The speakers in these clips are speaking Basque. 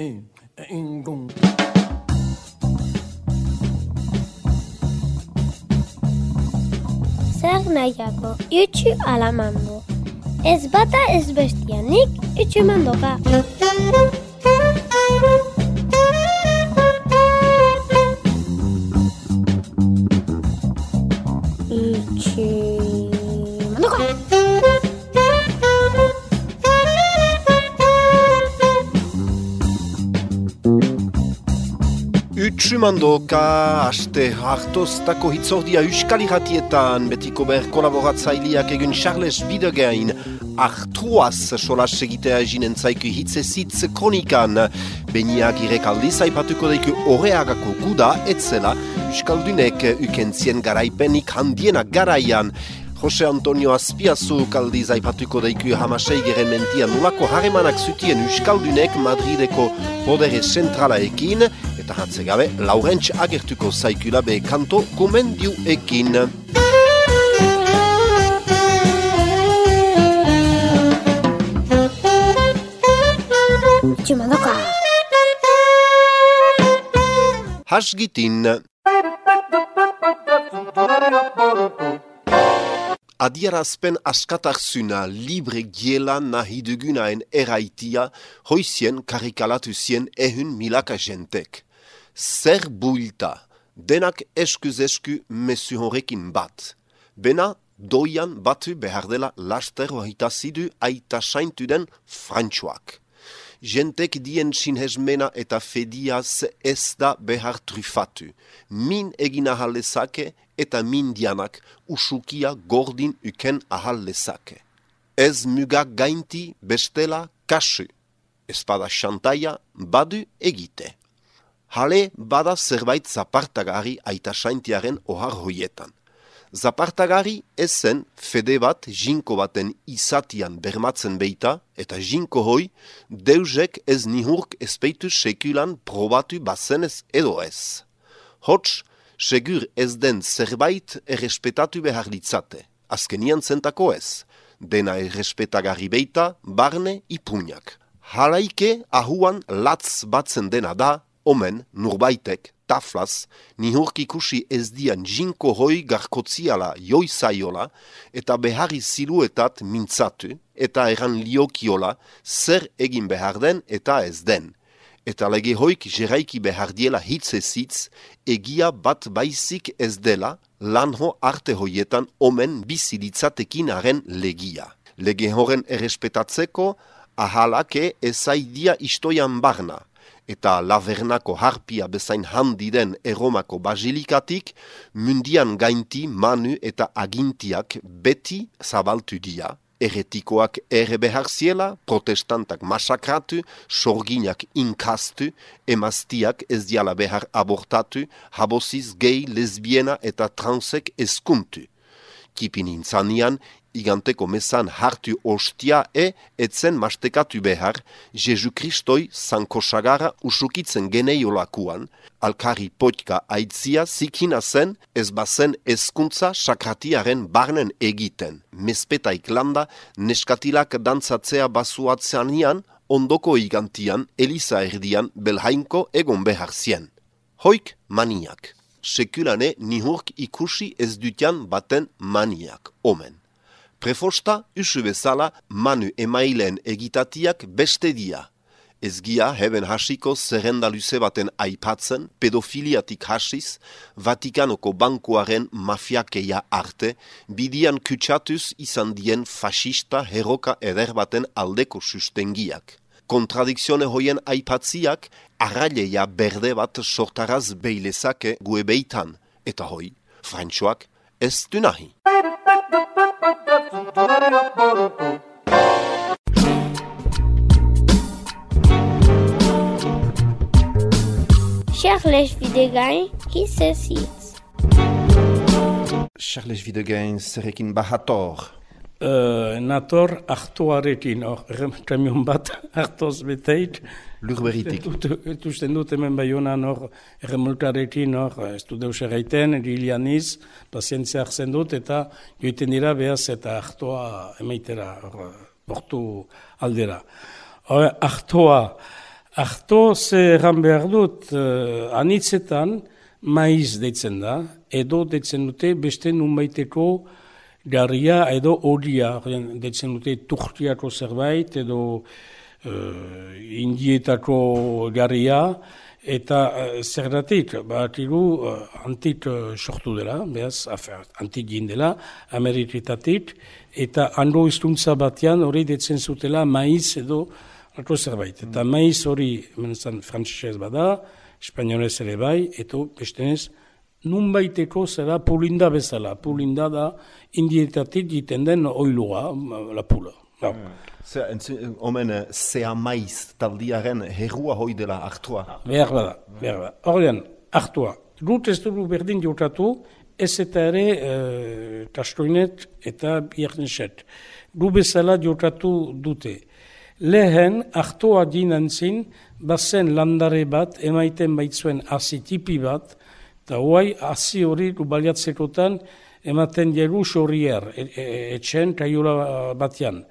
e, ingon. Zer nahiako, itxu alamando. Ez bata ez bestia, nik itxu mandoka. Utsumandoka, aste hartoztako hitzordia Euskal Iratietan, betiko ber kolaboratzaileak egin Charles Bidegain, Artuaz solas egitea eginen zaiku hitzezitz kronikan, beniak irek aldiz aipatuko daiku horreagako guda, etzela Euskaldunek ukentzien garaipenik handienak garaian, Jose Antonio Azpiazu kaldiz aipatuko daiku hamasei geren mentian nulako haremanak zutien Euskaldunek Madrideko podere zentralaekin, eta gabe Laurentz agertuko zaikula be kanto komendiu ekin. Itxu mandoka. Hasgitin. Adierazpen askatarzuna libre giela nahi dugunaen eraitia hoizien karikalatu zien ehun milaka jentek. Zer builta, denak eskuz esku mesu horrekin bat. Bena doian batu behar dela laster horitazidu aita saintu den frantxoak. Jentek dien sinhezmena eta fediaz ez da behar trufatu. Min egin ahal lezake eta min dianak usukia gordin uken ahal lezake. Ez mugak gainti bestela kasu. Espada xantaia badu egite. Hale bada zerbait zapartagari aita saintiaren ohar hoietan. Zapartagari ezen fede bat jinko baten izatian bermatzen beita, eta jinko hoi deusek ez nihurk ezpeitu sekulan probatu bazenez edo ez. Hots, segur ez den zerbait errespetatu behar ditzate, azkenian zentako ez, dena errespetagarri beita barne ipuñak. Halaike ahuan latz batzen dena da, omen nurbaitek taflaz, nihurk ikusi ez dian jinko hoi garkotziala joizaiola eta beharri ziluetat mintzatu eta eran liokiola zer egin behar den eta ez den. Eta lege hoik jeraiki behar diela hitz ezitz, egia bat baizik ez dela lanho arte hoietan omen bizilitzatekin haren legia. Lege horren errespetatzeko, ahalake ezaidia istoian barna, eta lavernako harpia bezain handi den eromako basilikatik, mundian gainti manu eta agintiak beti zabaltu dia, erretikoak ere behar ziela, protestantak masakratu, sorginak inkastu, emaztiak ez diala behar abortatu, habosiz gay, lesbiena eta transek eskuntu. Kipin intzanian, iganteko mesan hartu ostia e etzen mastekatu behar, Jesu Kristoi zanko sagara usukitzen geneiolakuan, alkari potka aitzia zikina zen ez bazen eskuntza sakratiaren barnen egiten. Mespetaik landa neskatilak dantzatzea basuatzean ian, ondoko igantian, Elisa erdian, belhainko egon behar zien. Hoik maniak. Sekulane nihurk ikusi ez dutian baten maniak, omen. Prefosta, usu bezala, manu emailen egitatiak beste dia. Ez gia heben hasiko zerrenda luze baten aipatzen, pedofiliatik hasiz, Vatikanoko bankuaren mafiakeia arte, bidian kutsatuz izan dien fasista heroka eder baten aldeko sustengiak. Kontradikzione hoien aipatziak, arraileia berde bat sortaraz beilezake gue beitan, eta hoi, frantxoak, ez du nahi. Charles Videgain, hitzezitz. Charles Videgain zerekin bahator. Uh, nator hartuarekin, hor, kamion bat hartoz beteit. Lurberitik. Eta usten dut hemen bai honan hor, erremultarekin hor, ez du deus erraiten, erilianiz, pazientzia hartzen dut, eta joiten dira behaz eta hartoa emaitera, hor, portu aldera. Hor, hartoa Arto ze erran behar dut, uh, anitzetan maiz deitzen da, edo deitzen dute beste nunbaiteko garria edo horia, deitzen dute turtiako zerbait edo uh, indietako garria, eta uh, zergatik, bat iru, uh, antik uh, sortu dela, behaz, afer, antik gindela, ameriketatik, eta hando iztuntza batean hori detzen zutela maiz edo alko zerbait. Eta maiz hori, menezan, frantzesez bada, espainolez ere bai, eta bestenez, nun baiteko zera pulinda bezala. Pulinda da indietatik jiten den oilua, la pula. No. Hmm. Omen, zea maiz taldiaren herrua hoi dela hartua. Behar bada, behar bada. Horrean, hartua. Dut ez dugu berdin jokatu, ez eta ere e, kastoinet eta bierneset. Du bezala jokatu dute. Lehen, hartoa ginen zin, bazen landare bat, emaiten baitzuen hasi tipi bat, eta hoai hasi hori baliatzekotan ematen jeru horier, e, e, etxen, kaiola batean.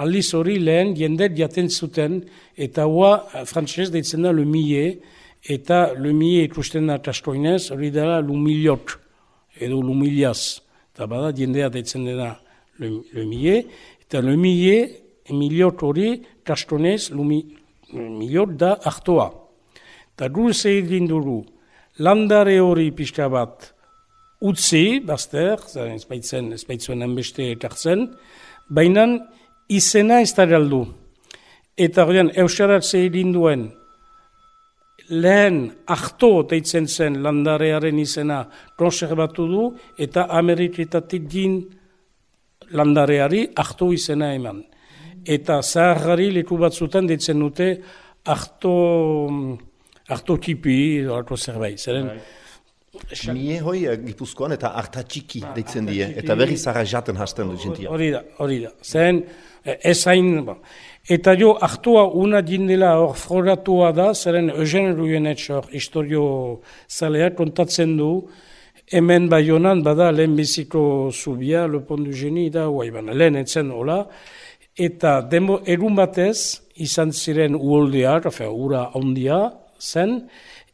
Aliz hori lehen jendet jaten zuten, eta hoa frantzez deitzen da lumie, eta lumie ikusten da kastoinez, hori dela lumiliot edo lumiliaz. Eta bada, jendea deitzen dena lumie, eta lumie, emiliot hori, kastonez, lumiliot da hartoa. Eta gu egin dugu, landare hori pixka bat utzi, bazter, ez baitzen, ez baitzen enbeste ekartzen, baina izena ez da galdu. Eta horrean, euskarat egin duen, lehen ahto deitzen zen landarearen izena konserbatu du eta ameriketatik din landareari ahto izena eman. Eta zaharri leku batzutan deitzen dute ahto, ahto tipi orako zerbait. Zeren, bai. Mie hoi eh, gipuzkoan eta artatxiki deitzen die, eta berri zara jaten hasten dut jentia. Hori da, hori da. Zeren, eh, ez hain, Eta jo, hartua una jindela hor frogatua da, zeren Eugen Ruyenetx hor historio zalea kontatzen du, hemen baionan bada lehen biziko zubia, lepon du geni da, guai bana, lehen etzen hola, eta demo erun batez, izan ziren uoldeak, afe, ura ondia zen,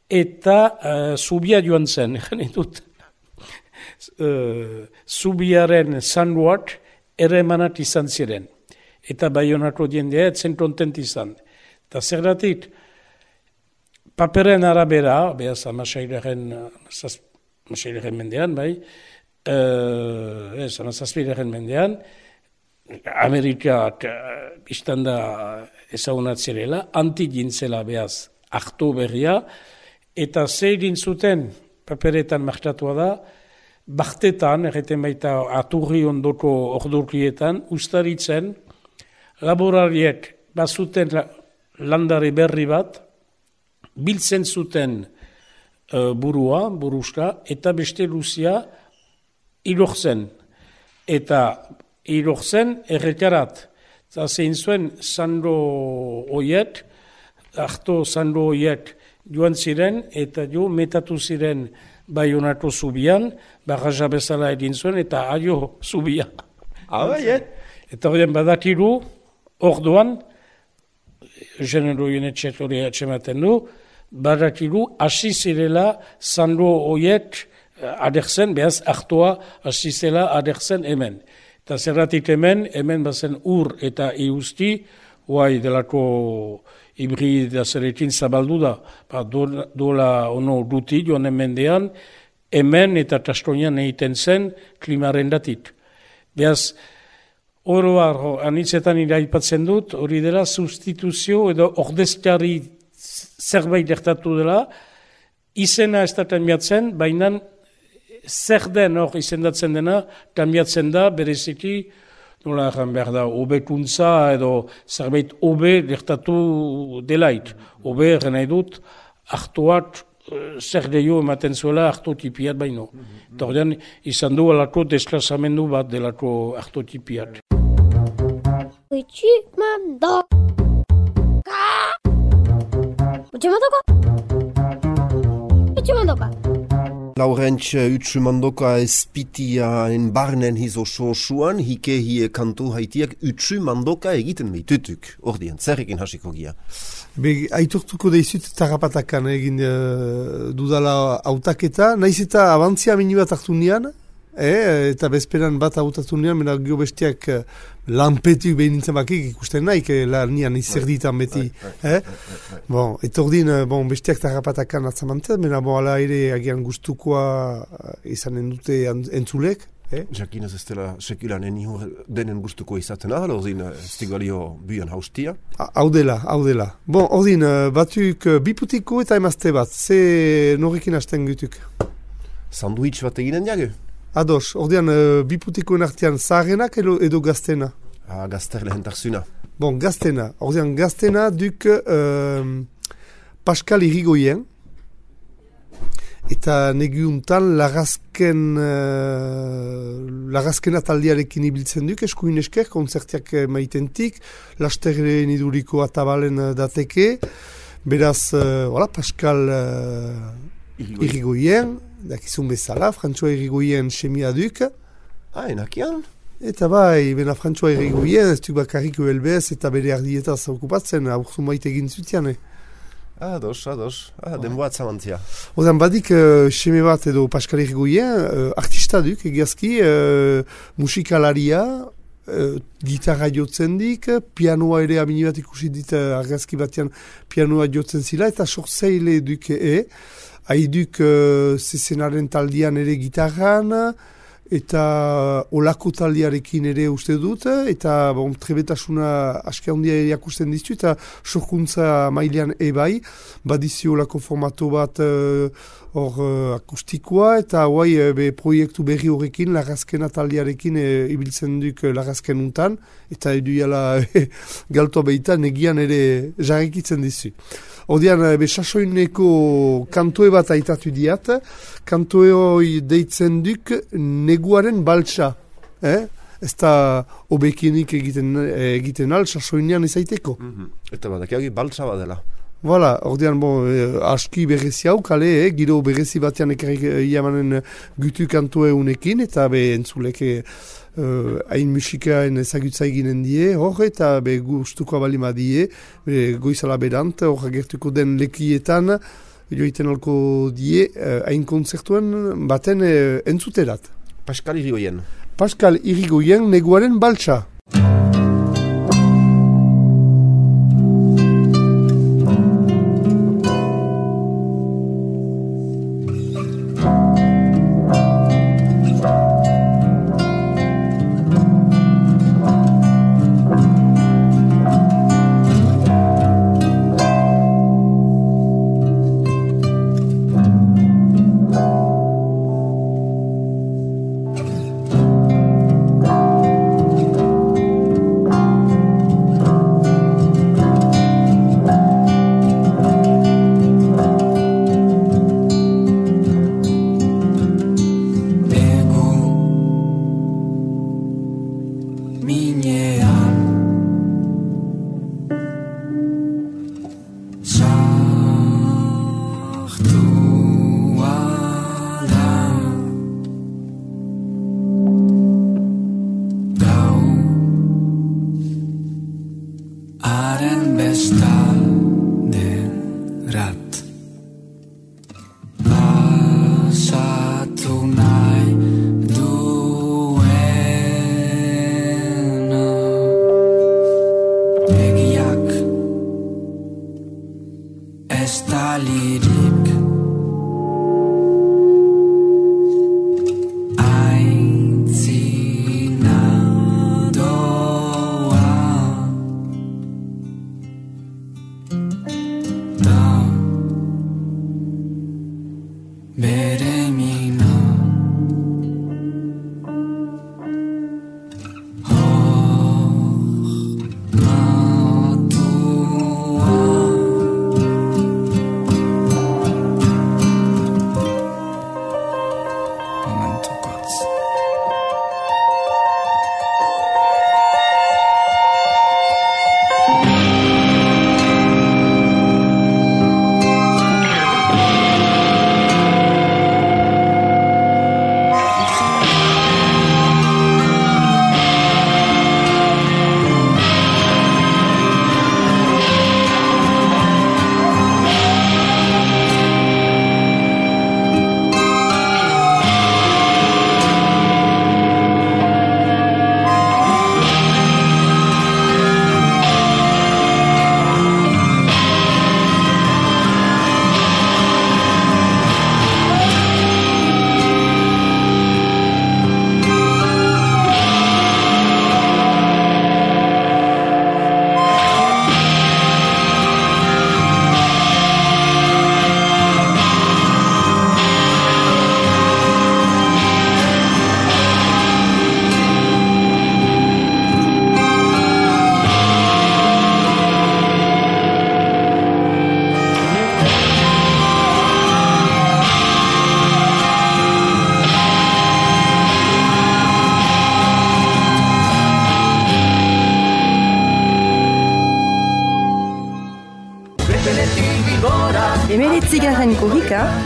eta uh, zubia joan zen, egin dut, uh, zubiaren zanduak ere manat izan ziren. Eta baionako diendea etzen kontent izan. Eta zer datik, paperen arabera, behaz amasailaren, amasailaren mendean, bai, uh, ez, amazazpilaren mendean, Amerika uh, biztan da ezagunatzerela, anti-gintzela behaz, hartu berria, eta zein zuten paperetan markatua da, Bartetan, erreten baita aturri ondoko ordurkietan, ustaritzen, laborariek bazuten landari berri bat, biltzen zuten uh, burua, buruska, eta beste luzia ilortzen. Eta ilortzen errekarat. Eta zein zuen zando oiet, harto zando oiet joan ziren, eta jo metatu ziren baionako zubian, barraja bezala egin zuen, eta aio zubia. Ah, bai, eh? Eta horien badakiru, Orduan, genero jenetxet hori atxematen du, badakigu hasi zirela zando horiek eh, adertzen, behaz hartua hasi zela adertzen hemen. Eta zerratik hemen, hemen bazen ur eta iusti, huai delako hibrid zerekin zabaldu da, ba, dola ono duti joan hemen dean, hemen eta tastonian egiten zen klimaren datit. Behaz, Oroar, anitzetan iraipatzen dut, hori dela substituzio edo ordezkari zerbait dertatu dela, izena ez da kanbiatzen, baina zer den hor izendatzen dena, kanbiatzen da, bereziki, nola erran behar da, obekuntza edo zerbait obe dertatu delait. Obe erren nahi dut, hartuak eh, zer gehiago ematen zuela hartu tipiat baino. Mm -hmm. izan du alako desklazamendu bat delako hartu tipiat. Utsumando. Utsumandoka. Utsumandoka. Laurentz utsumandoka espitia en barnen hizo sosuan, hike hie kantu haitiak utsumandoka egiten meitutuk. Ordien, zer hasiko gia? Be, aitortuko daizut tarrapatakan egin uh, dudala autaketa, naiz eta abantzia mini bat hartu nian, eh, eta bezperan bat autatu nian, mena gio bestiak uh, lanpetik behin nintzen bakik ikusten naik, eh, la nian izerditan beti. Eh? Bon, eta ordin, bon, bestiak tarrapatakan atzamantzen, mena bon, ala ere agian gustukoa uh, izanen dute entzulek, Eh? Jakin ez ez dela sekulan denen gustuko izaten ahal, ordin ez digalio buian haustia? Hau dela, hau dela. Bon, ordin, batuk biputiko eta emazte bat, ze norrekin hasten gutuk? Sandwich bat eginen diago? Ados, ordean uh, biputikoen artean zaharenak edo, edo gaztena? Ah, gazter lehen tarzuna. Bon, gaztena. Ordean gaztena duk uh, Pascal Irigoyen, eta negiuntan lagazken uh, lagazken ataldiarekin ibiltzen duk eskuin esker, konzertiak maitentik, lasterren iduriko atabalen dateke, beraz, uh, voilà, Pascal uh, Irigoyen, dakizun bezala, Frantzua Irigoyen semia duk. Ah, enakian? Eta bai, bena Frantzua Irigoyen, ez duk bakarriko helbez eta bere ardieta zaukupatzen, aurzu maite egin zutian, eh? Ah, dos, ah, dos. Ah, den boat zamantzia. Odan, badik, uh, seme bat edo Pascal Irigoyen, uh, artista duk, egiazki, uh, musikalaria, uh, gitarra jotzen dik, pianoa ere amini bat ikusi dit uh, argazki batean pianoa jotzen zila, eta sortzeile duk e, haiduk uh, zezenaren taldian ere gitarran, eta olako taldiarekin ere uste dut, eta bon, trebetasuna aske handia jakusten dizu, eta sorkuntza mailean ebai, badizio olako formato bat hor uh, akustikoa, eta guai uh, be proiektu berri horrekin, lagazkena taldiarekin ibiltzen duk lagazken untan, eta edu jala galtoa behita negian ere jarrekitzen dizu. Odean, be sasoineko kantoe bat aitatu diat, kantoe hori deitzen duk neguaren baltsa. Eh? Ez da obekienik egiten, egiten al, sasoinean ezaiteko. Mm -hmm. Eta badak egi baltsa badela. Voilà, ordean, bon, eh, aski berezi hau, kale, eh, giro berezi batean ekarrik eh, gutu kantoe unekin, eta be entzuleke uh, hain musikaen ezagutza eginen die, hor, eta be gustuko abalima die, be, goizala bedant, hor agertuko den lekietan, joiten alko die, hain uh, konzertuen baten uh, entzuterat. Pascal Irigoyen. Pascal Irigoyen, neguaren baltsa.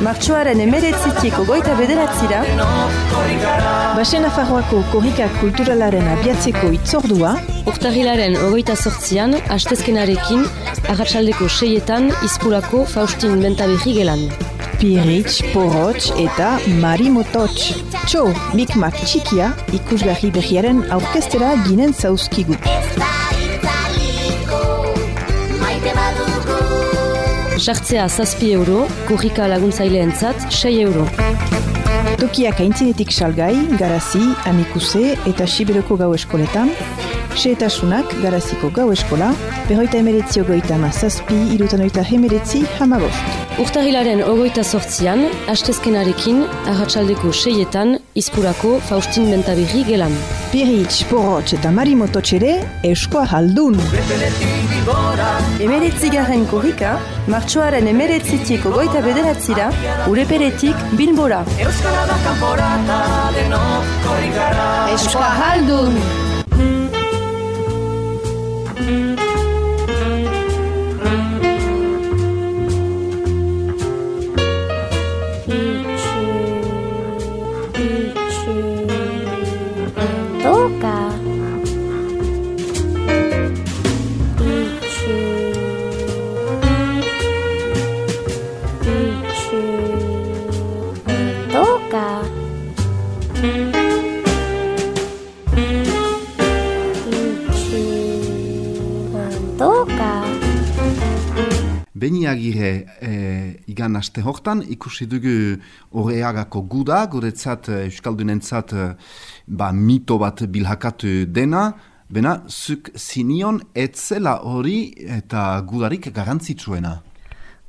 Martxoaren emeretzitiko goita bederatzira, Basen Nafarroako korrika kulturalaren abiatzeko itzordua, Urtahilaren ogoita sortzian, hastezkenarekin, agatsaldeko seietan, izpulako Faustin Bentaberri gelan. Pirits, Porotx eta Marimotots. Txo, mikmak txikia ikusgarri behiaren aurkestera ginen zauzkigu. Sartzea zazpi euro, korrika laguntzaileentzat 6 euro. Tokiak aintzinetik salgai, garazi, amikuse eta siberoko gau eskoletan, Seetasunak garaziko gau eskola, berroita emeretzi ogoita ma zazpi, irutan oita hemeretzi hamabost. Urtahilaren ogoita sortzian, hastezkenarekin, agatsaldeko seietan, izpurako Faustin Bentaberri gelan. Pirits, Porotx eta Marimototx ere, euskoa jaldun. emeretzi garen korrika, martxoaren emeretzitiko goita bederatzira, ureperetik bilbora. Eskoa jaldun! Aste hortan, ikusi dugu horreagako guda, guretzat e, Euskaldunentzat e, ba, mito bat bilhakatu dena, bena zuk zinion etzela hori eta gudarik garantzitsuena.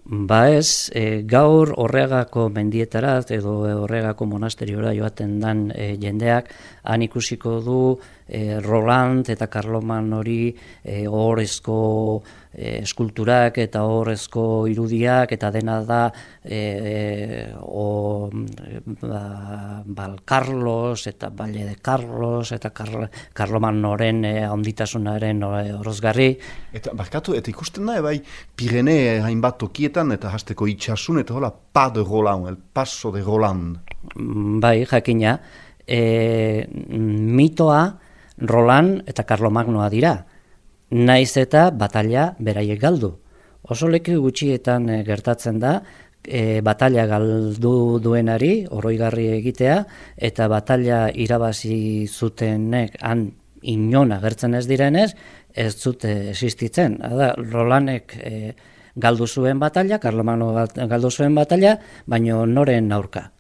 Ba ez, e, gaur horregako mendietara edo horregako monasteriora joaten dan e, jendeak han ikusiko du e, Roland eta Carloman hori e, horrezko eskulturak eta horrezko irudiak eta dena da e, e, o, ba, Bal Carlos eta Valle de Carlos eta Carl, Carloman noren e, onditasunaren horozgarri. Eta barkatu, eta ikusten da, bai, Pirene hainbat tokietan eta hasteko itxasun eta hola, pa de Roland, el paso de Roland. Bai, jakina, e, mitoa Roland eta Carlomagnoa dira. Naiz eta batalla beraiek galdu. Oso leku gutxietan e, gertatzen da, e, batalla galdu duenari, oroigarri egitea, eta batalla irabazi zutenek han inon agertzen ez direnez, ez zute existitzen. Hada, Rolandek e, galdu zuen batalla, Carlomagno galdu zuen batalla, baino noren aurka.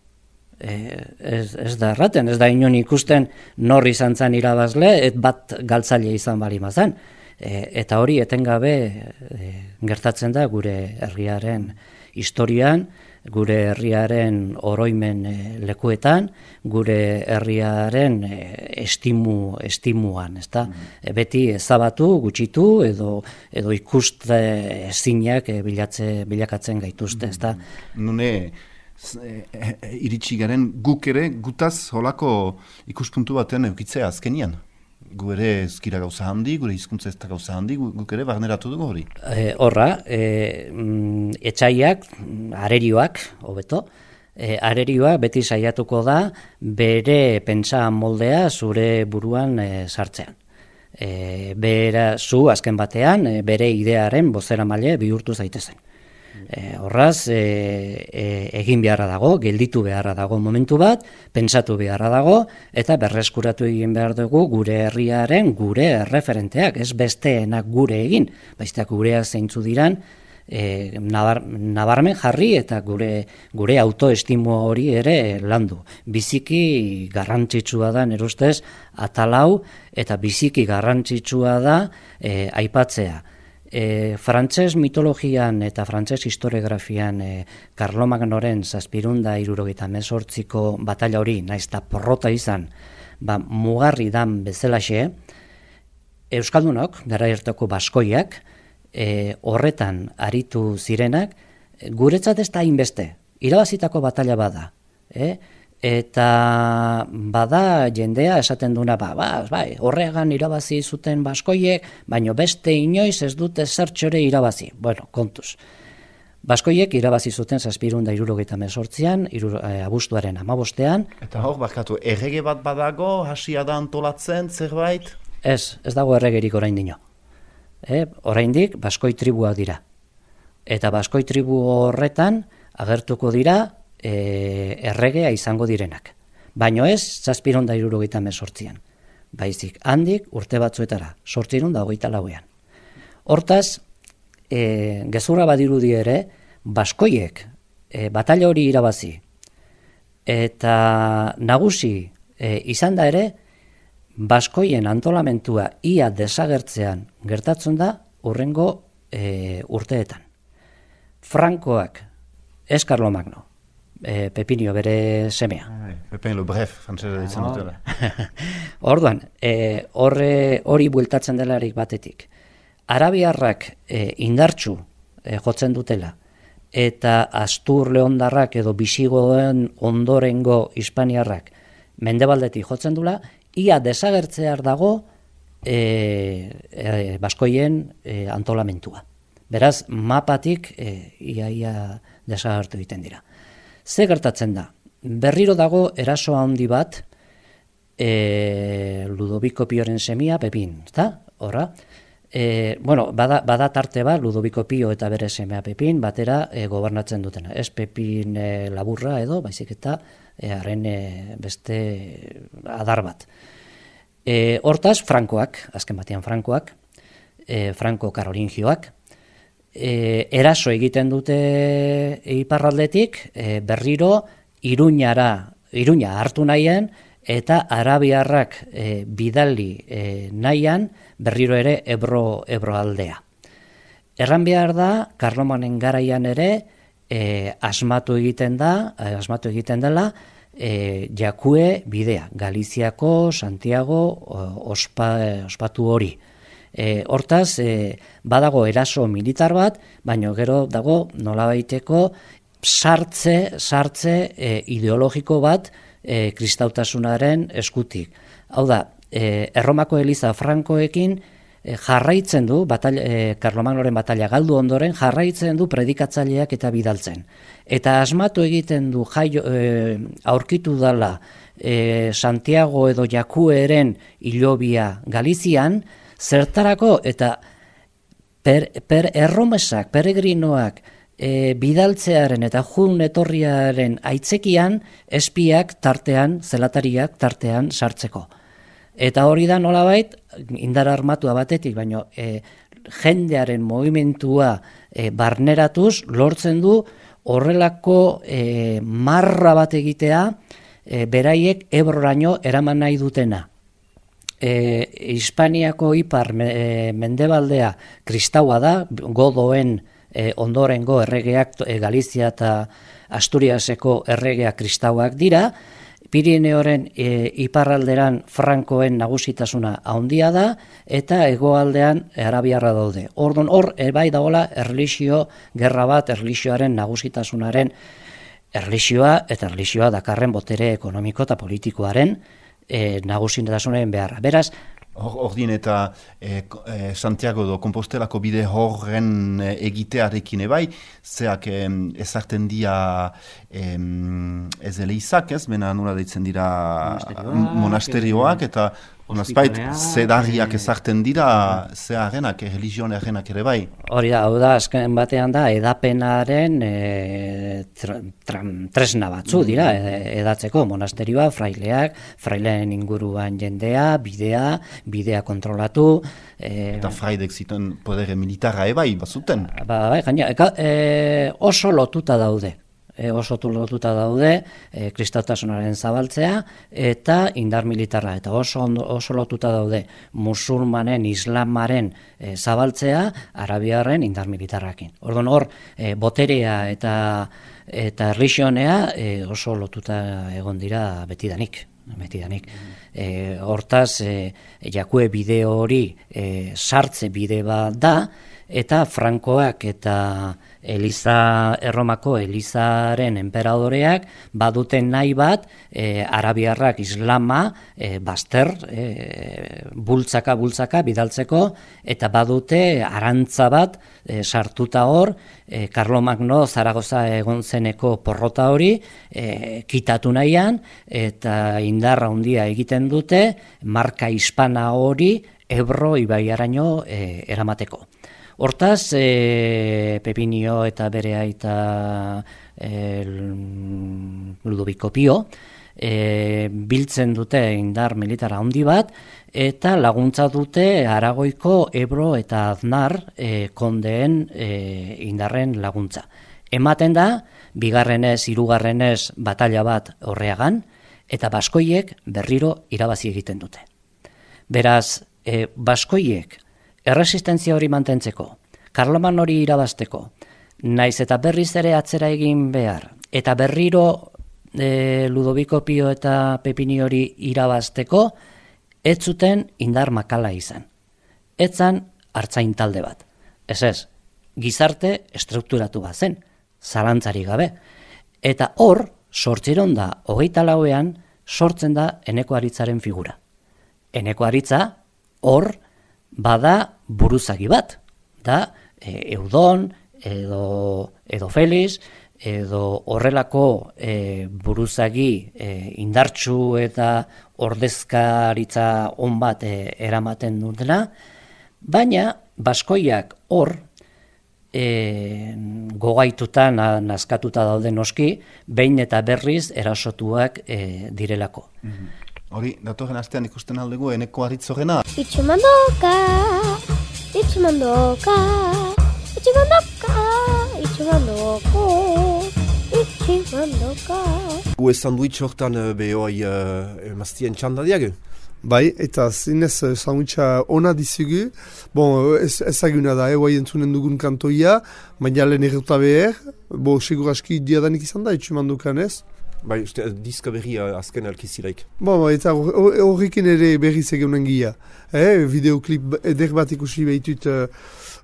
E, ez, ez da erraten, ez da inon ikusten nor izan zen irabazle, et bat galtzaile izan bali mazan. E, eta hori etengabe e, gertatzen da gure herriaren historian, gure herriaren oroimen e, lekuetan, gure herriaren e, estimu estimuan, ezta? E, beti ezabatu, gutxitu edo edo ikuste ezinak bilatze bilakatzen gaituzte, ezta? Nune iritsi garen guk ere gutaz holako ikuspuntu batean eukitzea azkenian. Gu ere ezkira gauza handi, gure hizkuntza ez da gauza handi, gu- guk ere barneratu dugu hori. E, horra, e, mm, etxaiak, arerioak, hobeto, e, arerioak beti saiatuko da bere pentsa moldea zure buruan e, sartzean. E, bera, zu azken batean e, bere idearen bozera maile bihurtu zaitezen. E, horraz, e, e, egin beharra dago, gelditu beharra dago momentu bat, pentsatu beharra dago, eta berreskuratu egin behar dugu gure herriaren gure erreferenteak, ez besteenak gure egin, baizteak gureak zeintzu diran, e, nabar, nabarmen jarri eta gure gure autoestimo hori ere landu. Biziki garrantzitsua da nire ustez atalau eta biziki garrantzitsua da e, aipatzea. E, frantses mitologian eta frantses historiografian e, Karlomagnoren zazpirunda irurogeita mesortziko batalla hori, naiz eta porrota izan, ba, mugarri dan bezalaxe, Euskaldunok, gara hartako baskoiak, e, horretan aritu zirenak, guretzat ez da hainbeste, irabazitako batalla bada. E? Eta bada jendea esaten duna, ba, ba, bai, horregan irabazi zuten baskoiek, baino beste inoiz ez dute zertxore irabazi. Bueno, kontuz. Baskoiek irabazi zuten zazpirun da irurogeita mesortzian, iruro, e, abustuaren amabostean. Eta hor, barkatu, errege bat badago, hasia da antolatzen, zerbait? Ez, ez dago erregerik orain dino. E, oraindik Baskoi tribua dira. Eta Baskoi tribu horretan agertuko dira e, erregea izango direnak. Baino ez, zazpirun da irurogeita mesortzian. Baizik, handik urte batzuetara, sortzirun da hogeita lauean. Hortaz, e, gezurra badirudi ere, baskoiek e, batalla hori irabazi eta nagusi e, izan da ere baskoien antolamentua ia desagertzean gertatzen da urrengo e, urteetan. Frankoak, ez Carlo Magno, e, Pepinio bere semea. Pepinio bref, frantzera ditzen ah. dutela. Orduan, e, horre hori bueltatzen delarik batetik. Arabiarrak e, indartxu e, jotzen dutela, eta Astur Leondarrak edo Bisigoen ondorengo Hispaniarrak mendebaldetik jotzen dula, ia desagertzear dago e, e, Baskoien e, antolamentua. Beraz, mapatik e, ia, ia desagertu egiten dira. Ze gertatzen da? Berriro dago eraso handi bat e, Ludoviko Pioren semia, Pepin, eta? Horra, E, bueno, bada, bada tarte bat, Ludoviko Pio eta bere semea Pepin, batera e, gobernatzen dutena. Ez Pepin e, laburra edo, baizik eta e, haren e, beste adar bat. E, hortaz, Frankoak, azken batean Frankoak, e, Franko Karolingioak, e, eraso egiten dute iparraldetik, e, berriro, iruñara, iruña hartu nahien, eta arabiarrak e, bidali e, nahian, berriro ere Ebro, Ebro aldea. Erran behar da, Karlomanen garaian ere, e, asmatu egiten da, e, asmatu egiten dela, e, jakue bidea, Galiziako, Santiago, ospa, ospatu hori. E, hortaz, e, badago eraso militar bat, baino gero dago nolabaiteko sartze, sartze e, ideologiko bat e, kristautasunaren eskutik. Hau da, e, Erromako Eliza Frankoekin e, jarraitzen du, batalla, e, Karlomagnoren batalla galdu ondoren, jarraitzen du predikatzaileak eta bidaltzen. Eta asmatu egiten du jaio, e, aurkitu dala e, Santiago edo Jakueren hilobia Galizian, zertarako eta per, per erromesak, peregrinoak, e, bidaltzearen eta jun etorriaren aitzekian espiak tartean, zelatariak tartean sartzeko. Eta hori da nolabait indar armatua batetik, baino e, jendearen movimentua e, barneratuz lortzen du horrelako e, marra bat egitea e, beraiek ebroraino eraman nahi dutena. E, Hispaniako ipar e, mendebaldea kristaua da, godoen e, ondorengo erregeak e, Galizia eta Asturiaseko erregeak kristauak dira, Pirineoren e, iparralderan frankoen nagusitasuna handia da eta hegoaldean arabiarra daude. Ordon hor bai dagoela erlijio gerra bat erlijioaren nagusitasunaren erlijioa eta erlijioa dakarren botere ekonomiko eta politikoaren e, nagusitasunaren beharra. Beraz, Ordin eta e, e, Santiago do Compostelako bide horren e, egitearekin ebai, zeak e, ezarten dia e, ez izak ez, mena nula deitzen dira monasterioak, eta Onazpait, zedarriak ezarten dira, ze arenak, religioan arenak ere bai? Hori da, hau da, azken batean da, edapenaren e, tresna batzu dira, mm. e, edatzeko monasterioa, fraileak, fraileen inguruan jendea, bidea, bidea kontrolatu. E, eta fraidek zituen podere militarra ebai, bazuten? Ba, bai, gaina, e, oso lotuta daude e, oso lotuta daude e, kristautasunaren zabaltzea eta indar militarra eta oso, oso lotuta daude musulmanen, islamaren e, zabaltzea arabiarren indar militarrakin. Orduan hor, e, boterea eta eta erlixionea e, oso lotuta egon dira betidanik betidanik. E, hortaz, e, jakue bideo hori e, sartze bide bat da, eta frankoak eta Eliza Erromako Elizaren enperadoreak baduten nahi bat e, arabiarrak islama e, baster e, bultzaka bultzaka bidaltzeko eta badute arantza bat e, sartuta hor e, Carlo Magno Zaragoza egon zeneko porrota hori e, kitatu nahian eta indarra handia egiten dute marka hispana hori Ebro ibaiaraino e, eramateko. Hortaz, e, Pepinio eta bere aita e, Ludoviko Pio, e, biltzen dute indar militara handi bat, eta laguntza dute Aragoiko Ebro eta Aznar e, kondeen e, indarren laguntza. Ematen da, bigarrenez, hirugarrenez batalla bat horreagan, eta baskoiek berriro irabazi egiten dute. Beraz, e, baskoiek erresistentzia hori mantentzeko, karloman hori irabazteko, naiz eta berriz ere atzera egin behar, eta berriro e, Ludoviko Pio eta Pepini hori irabazteko, ez zuten indar makala izan. Etzan hartzain talde bat. Ez ez, gizarte estrukturatu bat zen, zalantzari gabe. Eta hor, sortziron da, hogeita lauean, sortzen da enekoaritzaren figura. Enekoaritza, hor, bada buruzagi bat. Da, e, eudon, edo, edo feliz, edo horrelako e, buruzagi e, indartsu eta ordezkaritza on bat e, eramaten dutena, baina baskoiak hor e, gogaituta, nazkatuta daude noski, behin eta berriz erasotuak e, direlako. Mhm. Hori, datorren astean ikusten aldegu eneko aritzorena. Itxumandoka, itxumandoka, itxumandoka, itxumandoko, itxumandoka. Gu ez sanduitz hortan eh, behoi uh, emaztien txanda diagu? Bai, eta zinez uh, sanduitza ona dizugu. Bon, ez, ezaguna da, eh, entzunen dugun kantoia, maialen erreuta behar, bo, seguraski diadanik izan da, itxumandokan ez? Bai, uste, diska berri azken alkizilaik. Bo, ba, eta horrekin ere berri zegeunen gia. Eh, videoklip eder bat ikusi behitut eh,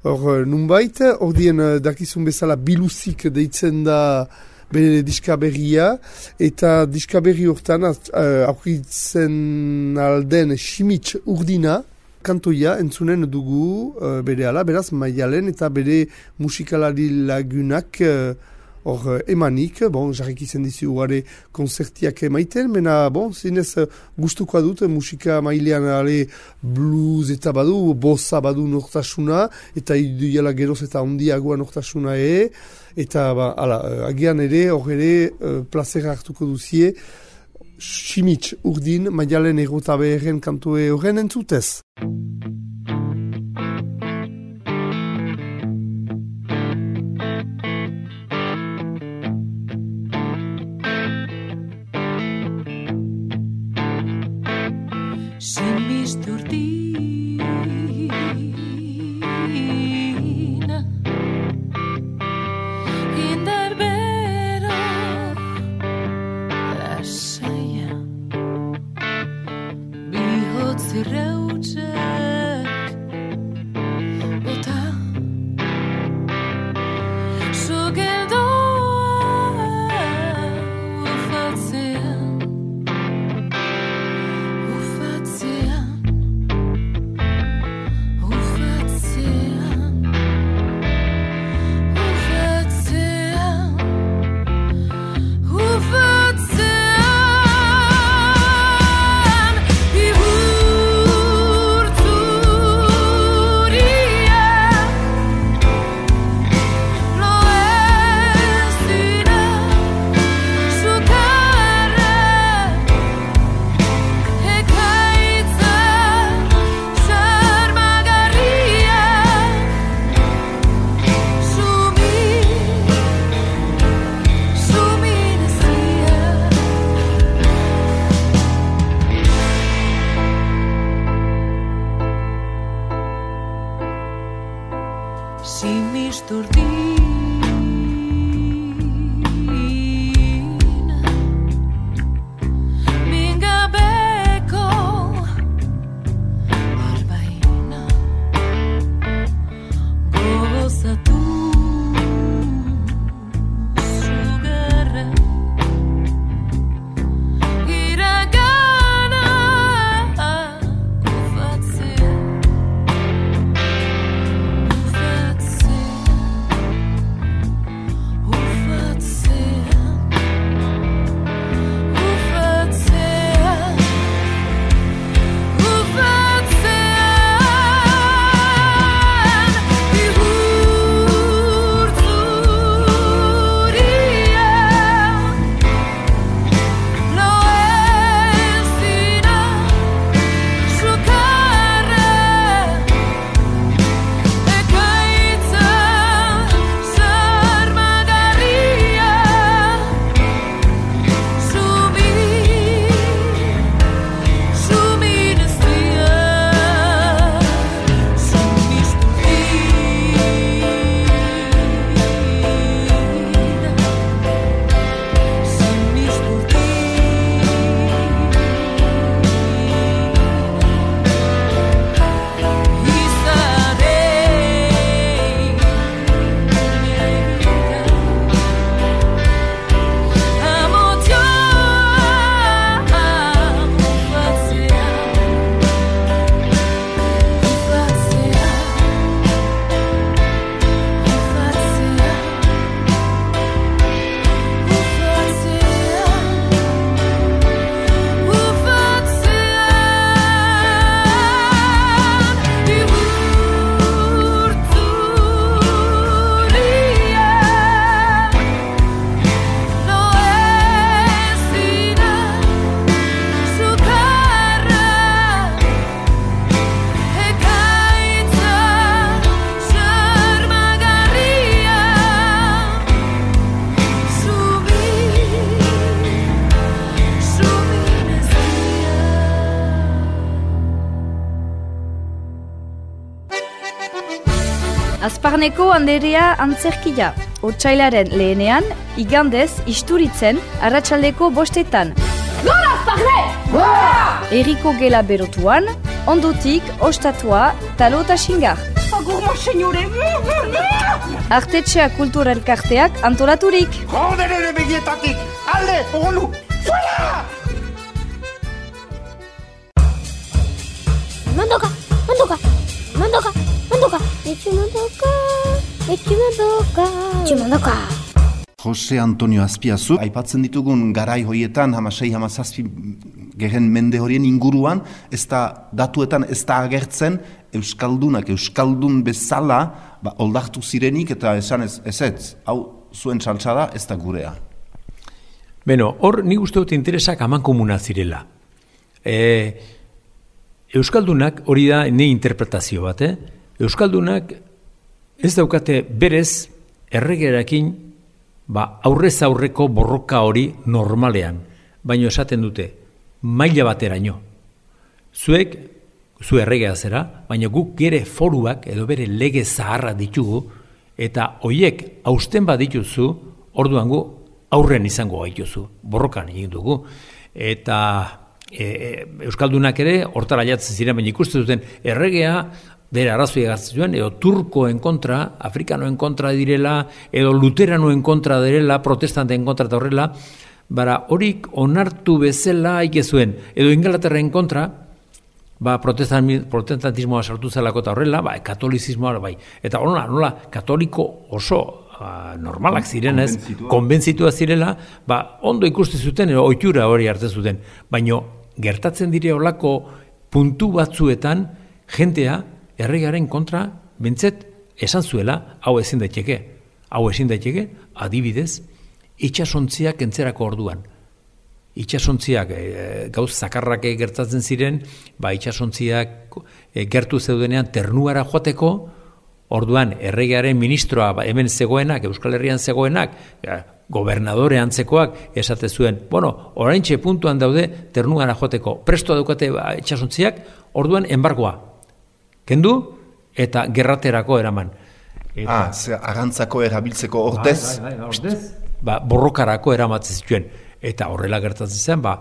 hor uh, nunbait. Hor dien uh, dakizun bezala biluzik deitzen da bere diska berria. Eta diska berri horretan uh, aurkitzen alden Simits urdina kantoia entzunen dugu uh, bere ala, beraz maialen eta bere musikalari lagunak hor eh, emanik, bon, jarrik izan dizu gare konzertiak emaiten, mena, bon, zinez eh, gustukoa dut, musika mailean ale blues eta badu, bossa badu nortasuna, eta iduela geroz eta ondiagoa nortasuna e, eta, ba, ala, eh, agian ere, hor ere, plazera hartuko duzie, Simits urdin, maialen erota beherren kantue horren entzutez. Azparneko handerea antzerkia. Otsailaren lehenean, igandez, isturitzen, arratsaldeko bostetan. Gora Azparne! Gora! Eriko gela berotuan, ondotik, ostatua, talo eta xingar. Agurra, senyore! Artetxea kulturelkarteak antolaturik. Joder ere begietatik! Alde, ogolu! Fuera! Mandoka, mandoka, mandoka, mandoka, mandoka, etxe mandoka. Jose Antonio Azpiazu, aipatzen ditugun garai hoietan, hamasei, hamazazpi gehen mende horien inguruan, ez da datuetan ez da agertzen Euskaldunak, Euskaldun bezala, ba, oldaktu zirenik eta esan ez, ez ez, hau zuen txaltxada ez da gurea. Beno, hor nik uste dut interesak aman komuna zirela. E, Euskaldunak hori da ne interpretazio bat, eh? Euskaldunak ez daukate berez erregerakin ba, aurrez aurreko borroka hori normalean, baino esaten dute, maila bateraino. Zuek, zu erregea zera, baina guk gere foruak edo bere lege zaharra ditugu, eta hoiek hausten bat dituzu, orduan gu aurren izango gaituzu, borrokan egin dugu. Eta e, e, Euskaldunak ere, hortara jatzen ziren, baina ikusten duten, erregea, bere arrazoi egartzen zuen, edo turkoen kontra, afrikanoen kontra direla, edo luteranoen kontra direla, protestanteen kontra eta horrela, bara horik onartu bezala haike zuen, edo ingalaterren kontra, ba, protestantismoa sartu zelako eta horrela, ba, katolizismoa bai. Eta nola, nola, katoliko oso ba, normalak zirenez, konbentzitua zirela, ba, ondo ikusten zuten, edo oitura hori hartzen zuten. Baina gertatzen dire olako puntu batzuetan, jentea, erregaren kontra, bentzet, esan zuela, hau ezin daiteke. Hau ezin daiteke, adibidez, itxasontziak entzerako orduan. Itxasontziak e, gauz zakarrak gertatzen ziren, ba itxasontziak e, gertu zeudenean ternuara joateko, orduan erregearen ministroa ba, hemen zegoenak, Euskal Herrian zegoenak, gobernadore antzekoak esate zuen, bueno, oraintxe puntuan daude ternuara joateko, presto daukate ba, itxasontziak, orduan enbargoa, kendu eta gerraterako eraman. Eta, ah, ze arantzako erabiltzeko ordez? Bai, bai, bai, ordez. Ba, borrokarako eramatzen zituen. Eta horrela gertatzen zen, ba,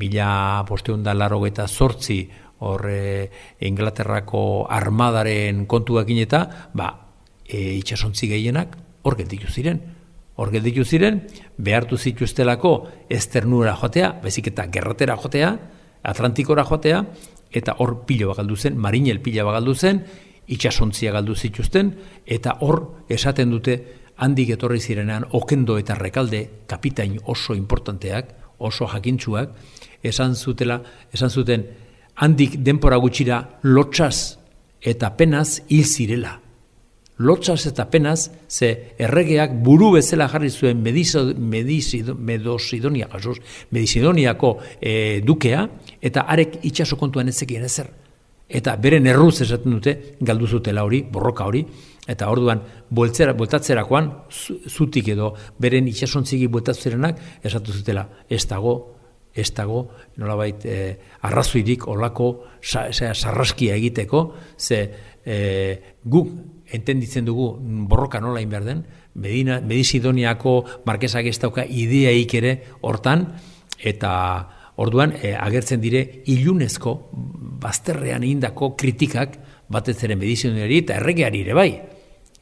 mila posteun da laro eta sortzi horre Inglaterrako armadaren kontuak eta, ba, e, itxasontzi gehienak hor gelditu ziren. Hor gelditu ziren, behartu zituztelako esternura jotea, bezik eta gerratera jotea, Atlantikora jotea, eta hor pilo bagaldu zen, marinel pila bagaldu zen, itxasontzia galdu zituzten, eta hor esaten dute handik etorri zirenean okendo eta rekalde kapitain oso importanteak, oso jakintsuak, esan zutela, esan zuten handik denpora gutxira lotxaz eta penaz hil zirela. Lotxaz eta penaz, ze erregeak buru bezala jarri zuen medosidonia, medisidoniako e, dukea, eta arek itxaso kontuan ezekien ezer. Eta beren erruz esaten dute, galdu zutela hori, borroka hori, eta orduan bueltzera, bueltatzerakoan, zutik edo beren itxasontzigi bueltatzerenak, esatu zutela, ez dago, ez dago, nolabait, e, arrazuirik olako sa, sarraskia egiteko, ze e, guk entenditzen dugu borroka nola inber den, Medina, Medizidoniako markesak ez dauka ideaik ere hortan, eta orduan e, agertzen dire ilunezko bazterrean indako kritikak batez ere Medizidoniari eta erregeari ere bai.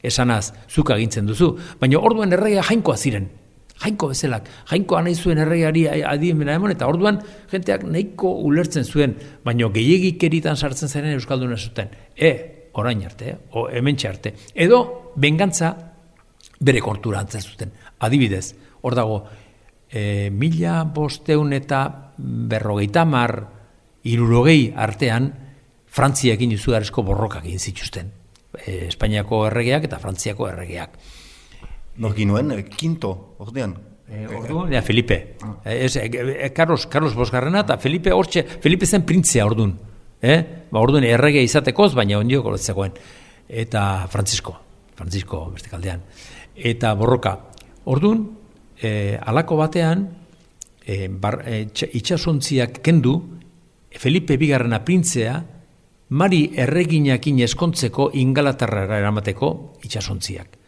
Esanaz, zuk agintzen duzu. Baina orduan erregea jainkoa ziren. Jainko bezalak, jainkoa nahi zuen erregeari adiemena emon, eta orduan jenteak nahiko ulertzen zuen, baina gehiagik eritan sartzen zaren Euskalduna zuten. E, orain arte, eh? o hemen arte. Edo, bengantza bere kontura antzen zuten. Adibidez, hor dago, e, mila bosteun eta berrogeita mar irurogei artean, Frantzia egin izugarrizko borrokak egin zituzten. E, Espainiako erregeak eta Frantziako erregeak. Norgi nuen, e, kinto, ordean? E, orduan, ja, Felipe. Ah. E, e, Carlos, Carlos Bosgarrena eta Felipe hortxe, Felipe zen printzea orduan. Eh? Ba, orduan errege izatekoz, baina ondio zegoen. Eta Francisco, Francisco beste kaldean. Eta borroka. Orduan, e, alako batean, e, bar, e, itxasontziak kendu, Felipe Bigarrena printzea, Mari erreginakin eskontzeko ingalaterrara eramateko itxasontziak.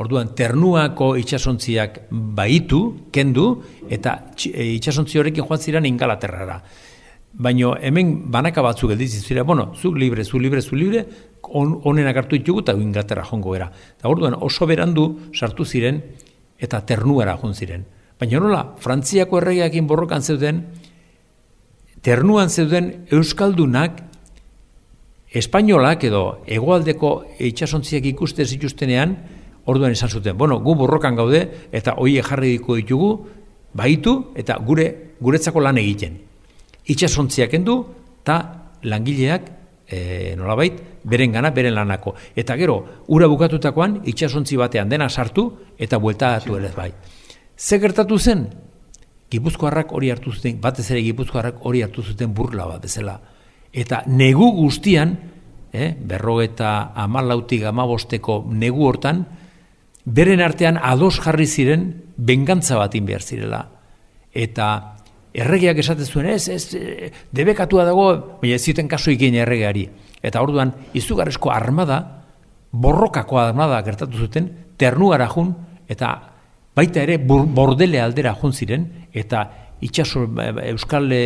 Orduan, ternuako itxasontziak baitu, kendu, eta itxasontzi horrekin joan ziren ingalaterrara. Baina hemen banaka batzuk gelditzen zira, bueno, zu libre, zu libre, zu libre, onenak hartu ditugu eta ingalaterra jongo era. Eta orduan, oso berandu sartu ziren eta ternuara joan ziren. Baina nola, Frantziako erregeakin borrokan zeuden, ternuan zeuden Euskaldunak Espainolak edo egoaldeko itxasontziak ikuste zituztenean, orduan esan zuten, bueno, gu borrokan gaude, eta hoi jarri ditugu, baitu, eta gure guretzako lan egiten. Itxasontziak endu, eta langileak, e, nolabait, beren gana, beren lanako. Eta gero, ura bukatutakoan, itxasontzi batean dena sartu, eta buelta ere bai. Ze gertatu zen? Gipuzkoarrak hori hartu zuten, batez ere Gipuzkoarrak hori hartu zuten burla bat bezala. Eta negu guztian, eh, berrogeta amalautik amabosteko negu hortan, beren artean ados jarri ziren bengantza bat behar zirela. Eta erregeak esaten zuen, ez, ez, eh, debekatua dago, baina ez zuten kaso ikin erregeari. Eta orduan, izugarrezko armada, borrokako armada gertatu zuten, ternuara jun, eta baita ere bordele aldera jun ziren, eta itxaso, eh, euskal e,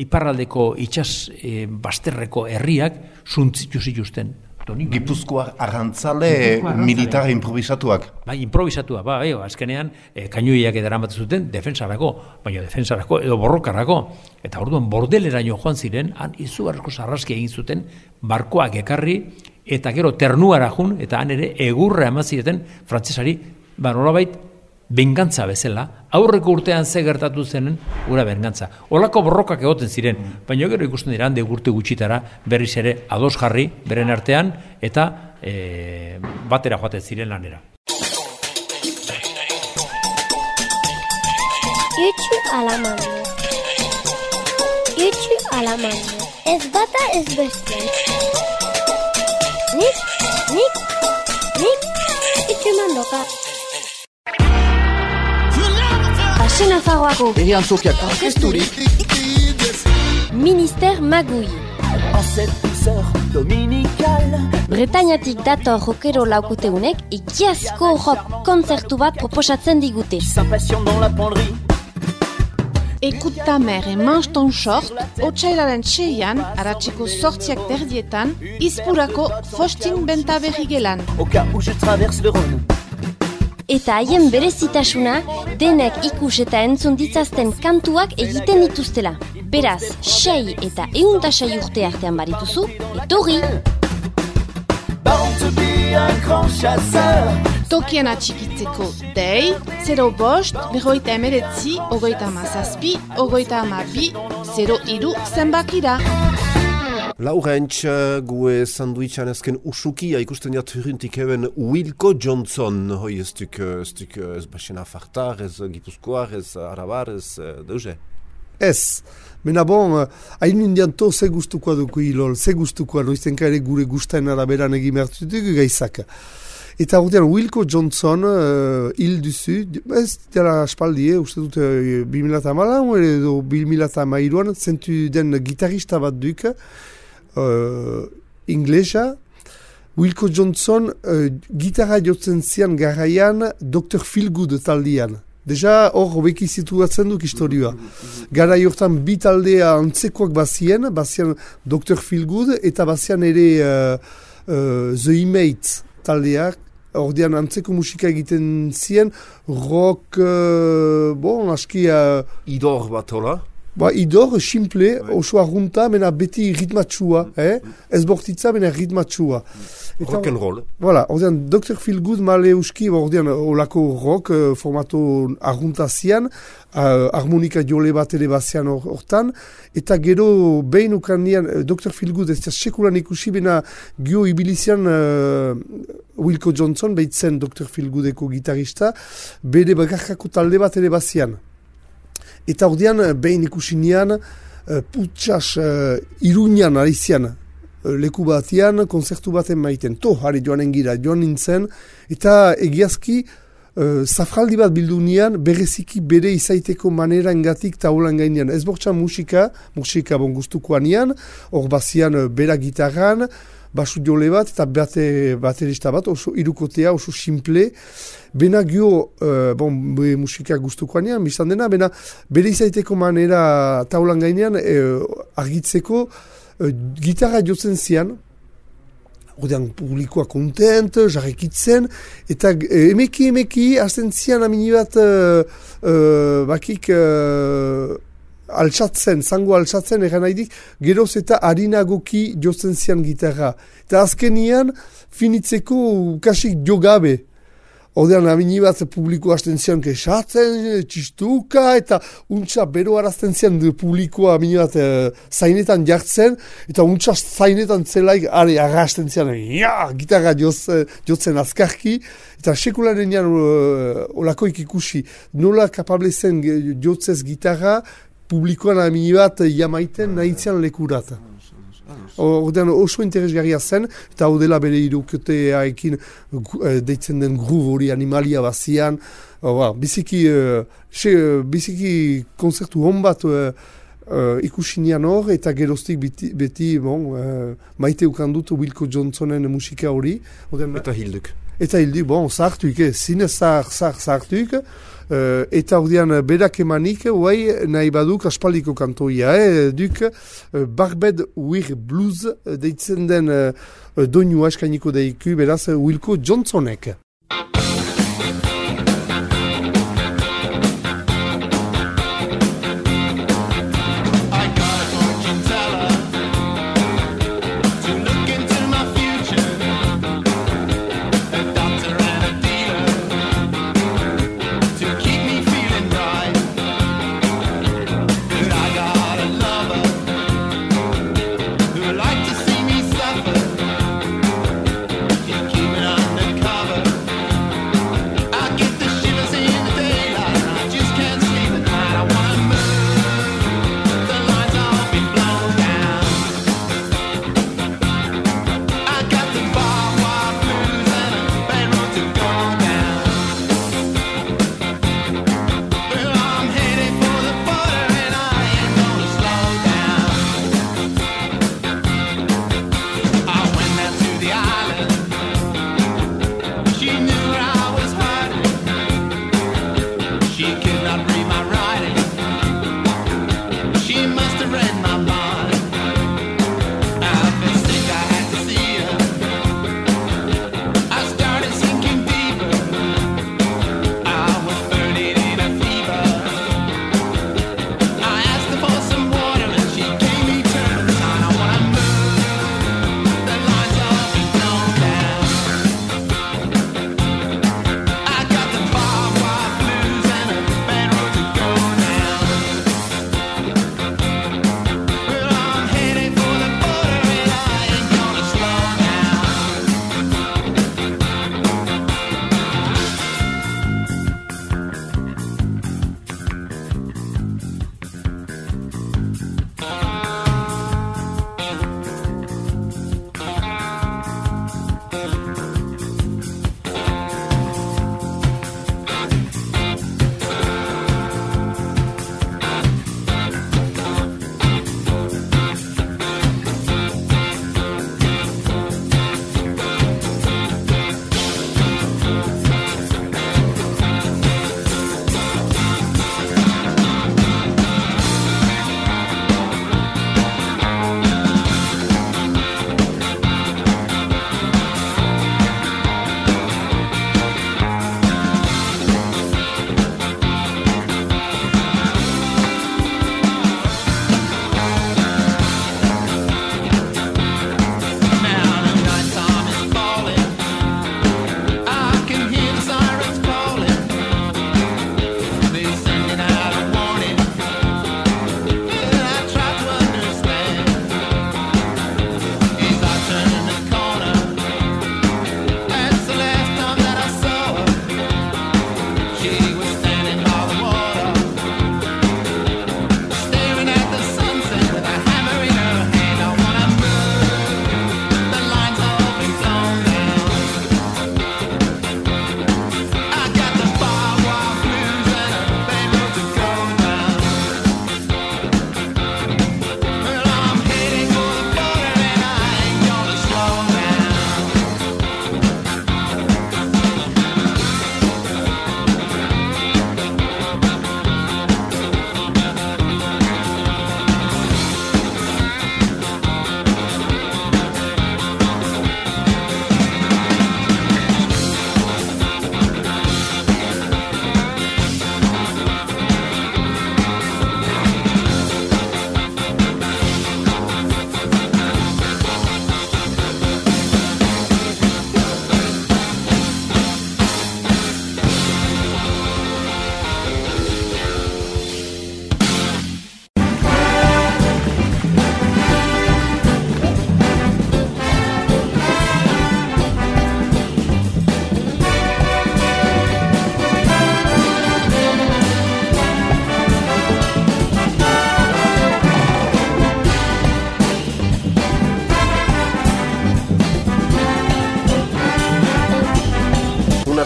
iparraldeko itxas e, basterreko herriak zuntzitu zituzten. Gipuzkoa arrantzale militar improvisatuak. Bai, improvisatuak, bai, bai, azkenean e, kainuiak edaramatu zuten defensarako, baina defensarako edo borrokarako. Eta orduan bordelera joan ziren, han izugarrezko sarraski egin zuten, barkoak ekarri, eta gero ternuara jun, eta han ere egurra emazireten frantzesari, ba, nolabait, bengantza bezala, aurreko urtean ze gertatu zenen, ura bengantza. Olako borrokak egoten ziren, baina gero ikusten dira, hande gurte gutxitara, berriz ere, ados jarri, beren artean, eta e, batera joaten ziren lanera. Itxu alamando. Itxu alamando. Ez bata ez bestean. Nik, nik, nik, itxu mandoka. Txinafarroako Egiantzurkiak Arkisturik Ministère Magouille. En cette sœur dominicale. Bretañatik dator rokero laukoteunek ikiazko rock kontzertu bat proposatzen digute S'impassion dans Écoute ta mère et mange ton short, otxailaren txeian, aratziko sortziak derdietan, izpurako fostin benta berrigelan. Au cas où je traverse le Rhône. Eta haien berezitasuna denek ikus eta entzun ditzazten kantuak egiten dituztela. Beraz, sei eta euntasai urte artean barituzu, etorri! Tokien atxikitzeko dei, 0 bost, berroita emeretzi, ogoita mazazpi, ogoita amabi, 0 iru zenbakira. Laurentz, gue sanduichan ezken usukia ikusten jat huruntik eben Wilco Johnson, hoi ez duk, ez ez basena fartar, ez gipuzkoar, ez arabar, ez deuze? Ez, mena bon, hain indian to ze gustukoa duku hilol, ze gustukoa noiztenka ere gure gustaen araberan egin dugu gaizak. Eta ordean, Wilco Johnson uh, hil duzu, ez dela aspaldie, uste dute uh, 2008 edo 2008an, zentu den gitarista bat duk, uh, inglesa, Wilco Johnson uh, gitarra jotzen zian garaian Dr. Feelgood taldian. Deja hor hobeki situatzen duk historioa. Gara jortan bi taldea antzekoak bazien, bazien Dr. Feelgood eta bazien ere uh, uh, The Inmates taldeak, Ordean antzeko musika egiten zien, rock, uh, bon, aski... Uh, Idor bat, hola? Ba, idor, simple, bai. oso arrunta, mena beti ritmatxua, mm. eh? Ez bortitza, mena ritmatxua. Mm. Rock and roll. Voilà, ordean, Dr. Feelgood male euski, ordean, olako rock, uh, formato arrunta zian, uh, harmonika jole bat ere bazian hortan, eta gero, behin ukan nian, uh, Dr. Feelgood, ez sekulan ikusi, bena gio ibilizian uh, Wilco Johnson, behitzen Dr. Feelgoodeko gitarista, bede bakarkako talde bat ere bazian. Eta ordean, eh, behin ikusi nian, uh, putsas uh, irunian arizian, leku batian, konzertu baten maiten. To, hari joan engira, joan nintzen, eta egiazki, Uh, zafraldi bat bildu nian, bereziki bere izaiteko manera engatik taulan gainean. Ez bortxan musika, musika bon guztukoan nian, hor bazian uh, bera gitarran, basu jole bat eta bate, baterista bat, oso irukotea, oso simple. Bena gio, uh, bon, be musika guztukoan nian, biztan dena, bena bere izaiteko manera taulan gainean uh, argitzeko uh, gitarra jotzen zian, Odean publikoa kontent, jarrekitzen, eta e, emeki emeki hasten zian amini bat uh, bakik uh, altsatzen, zango altsatzen egan nahi dik, geroz eta harinagoki jotzen zian gitarra. Eta azkenian finitzeko kasik jogabe. Odean amini bat publiko hasten zian kesatzen, txistuka, eta untsa bero arazten zian publikoa amini bat e, zainetan jartzen, eta untsa zainetan zelaik are arrasten zian, ja, gitarra joz, jotzen azkarki, eta sekularen jan uh, olakoik ikusi, nola kapable zen jotzez gitarra, publikoan amini bat jamaiten nahitzean lekurata. Ordean oso interesgarria zen, eta hau dela bere irukoteaekin uh, deitzen den gruv hori animalia bazian. Uh, biziki, uh, biziki konzertu hon bat uh, uh, ikusinean hor, eta geroztik beti, beti bon, uh, maite ukandut Wilco Johnsonen musika hori. Ordean, eta hilduk. Eta hilduk, bon, zartuik, eh, zine zar, zar, zartuik. Uh, eta ordean berak emanik, uai, nahi baduk aspaldiko kantoia, eh, duk, uh, Barbed Wir Blues deitzen den uh, doinua eskainiko deiku, beraz, Wilco Johnsonek.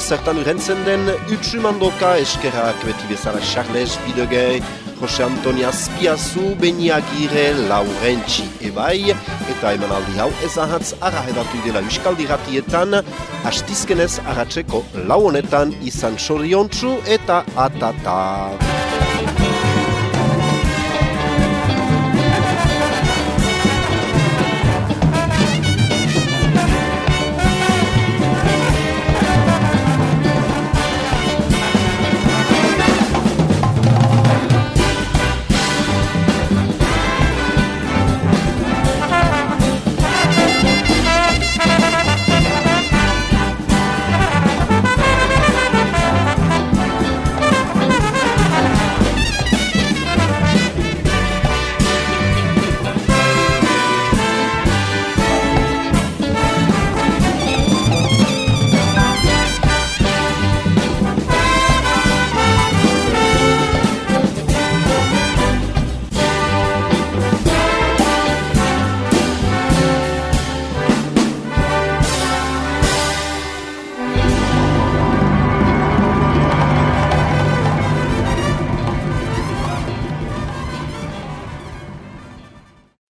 Zertan urentzen den utsumandoka eskerak beti bezala Charles Bidegen, Jose Antonia Spiazu, Beniagire, Laurentzi ebai, eta emanaldi hau ez ahatz arahedatu dela Euskaldi ratietan, hastizkenez ahatzeko lau honetan izan sorriontzu eta atata.